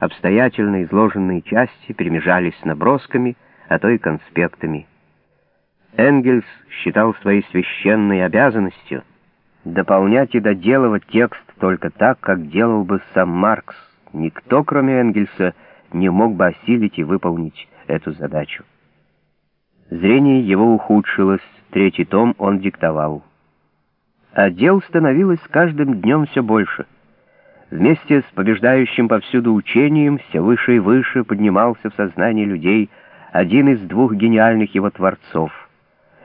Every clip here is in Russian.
обстоятельно изложенные части перемежались с набросками, а то и конспектами. Энгельс считал своей священной обязанностью дополнять и доделывать текст только так, как делал бы сам Маркс. Никто, кроме Энгельса, не мог бы осилить и выполнить эту задачу. Зрение его ухудшилось, третий том он диктовал. А дел становилось с каждым днем все больше. Вместе с побеждающим повсюду учением все выше и выше поднимался в сознании людей один из двух гениальных его творцов.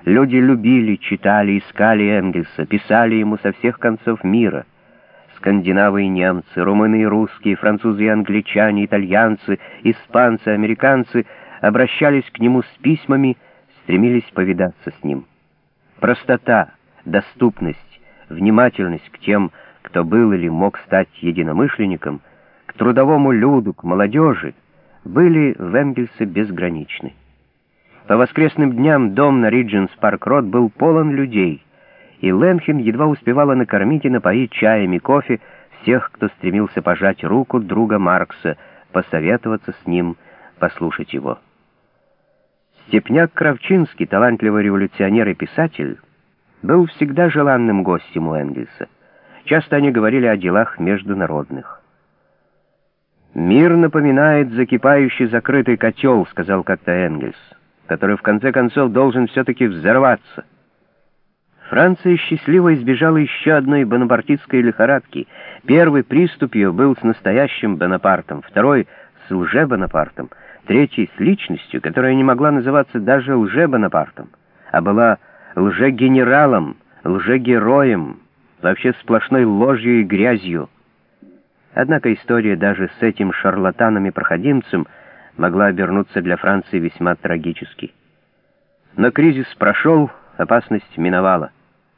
Люди любили, читали, искали Энгельса, писали ему со всех концов мира. Скандинавы и немцы, румыны и русские, французы и англичане, итальянцы, испанцы, американцы обращались к нему с письмами, стремились повидаться с ним. Простота, доступность, внимательность к тем, кто был или мог стать единомышленником, к трудовому люду, к молодежи, были в Энгельсе безграничны. По воскресным дням дом на Риджентс-Парк-Род был полон людей, и Ленхен едва успевала накормить и напоить чаем и кофе всех, кто стремился пожать руку друга Маркса, посоветоваться с ним, послушать его. Степняк Кравчинский, талантливый революционер и писатель, был всегда желанным гостем у Энгельса. Часто они говорили о делах международных. «Мир напоминает закипающий закрытый котел», — сказал как-то Энгельс, «который в конце концов должен все-таки взорваться». Франция счастливо избежала еще одной бонапартистской лихорадки. Первый приступ ее был с настоящим Бонапартом, второй — с лже-Бонапартом, третий — с личностью, которая не могла называться даже лже-Бонапартом, а была лже-генералом, лже-героем, вообще сплошной ложью и грязью. Однако история даже с этим шарлатаном и проходимцем могла обернуться для Франции весьма трагически. Но кризис прошел, опасность миновала.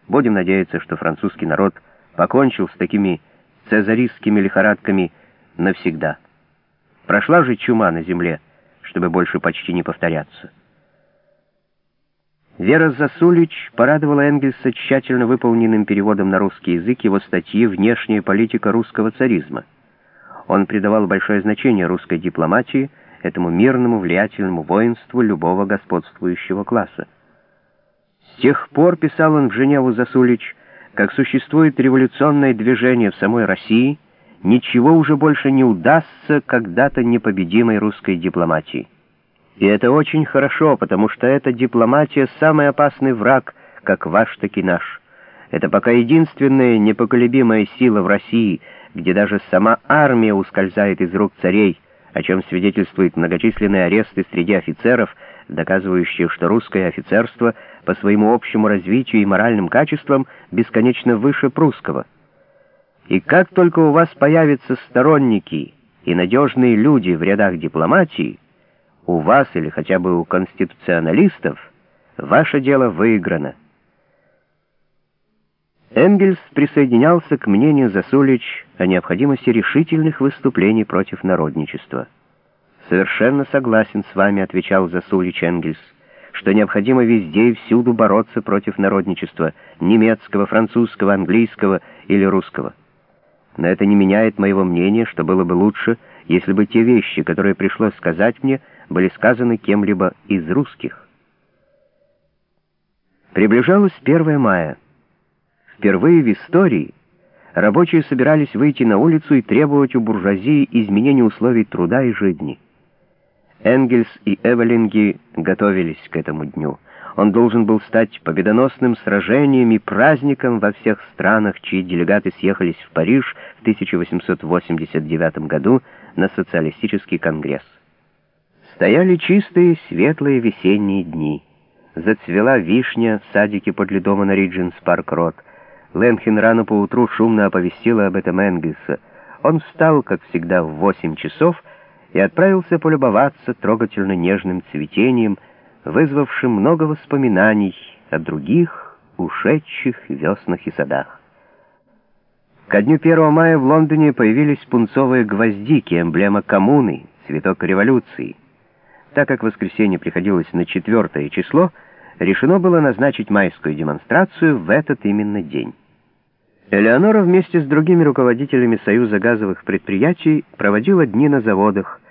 Будем надеяться, что французский народ покончил с такими цезаристскими лихорадками навсегда. Прошла же чума на земле, чтобы больше почти не повторяться. Вера Засулич порадовала Энгельса тщательно выполненным переводом на русский язык его статьи «Внешняя политика русского царизма». Он придавал большое значение русской дипломатии, этому мирному влиятельному воинству любого господствующего класса. С тех пор, писал он в Женеву Засулич, как существует революционное движение в самой России, ничего уже больше не удастся когда-то непобедимой русской дипломатии. И это очень хорошо, потому что эта дипломатия — самый опасный враг, как ваш, так и наш. Это пока единственная непоколебимая сила в России, где даже сама армия ускользает из рук царей, о чем свидетельствуют многочисленные аресты среди офицеров, доказывающие, что русское офицерство по своему общему развитию и моральным качествам бесконечно выше прусского. И как только у вас появятся сторонники и надежные люди в рядах дипломатии, у вас или хотя бы у конституционалистов, ваше дело выиграно. Энгельс присоединялся к мнению Засулич о необходимости решительных выступлений против народничества. «Совершенно согласен с вами», — отвечал Засулич Энгельс, «что необходимо везде и всюду бороться против народничества, немецкого, французского, английского или русского. Но это не меняет моего мнения, что было бы лучше, если бы те вещи, которые пришлось сказать мне, — были сказаны кем-либо из русских. Приближалось 1 мая. Впервые в истории рабочие собирались выйти на улицу и требовать у буржуазии изменения условий труда и жизни. Энгельс и Эвелинги готовились к этому дню. Он должен был стать победоносным сражением и праздником во всех странах, чьи делегаты съехались в Париж в 1889 году на социалистический конгресс. Стояли чистые, светлые весенние дни. Зацвела вишня в садике подле дома на Риджентс-Парк-Род. Ленхен рано поутру шумно оповестила об этом Энгельса. Он встал, как всегда, в восемь часов и отправился полюбоваться трогательно нежным цветением, вызвавшим много воспоминаний о других, ушедших веснах и садах. Ко дню 1 мая в Лондоне появились пунцовые гвоздики, эмблема коммуны, цветок революции. Так как воскресенье приходилось на четвертое число, решено было назначить майскую демонстрацию в этот именно день. Элеонора вместе с другими руководителями Союза газовых предприятий проводила дни на заводах,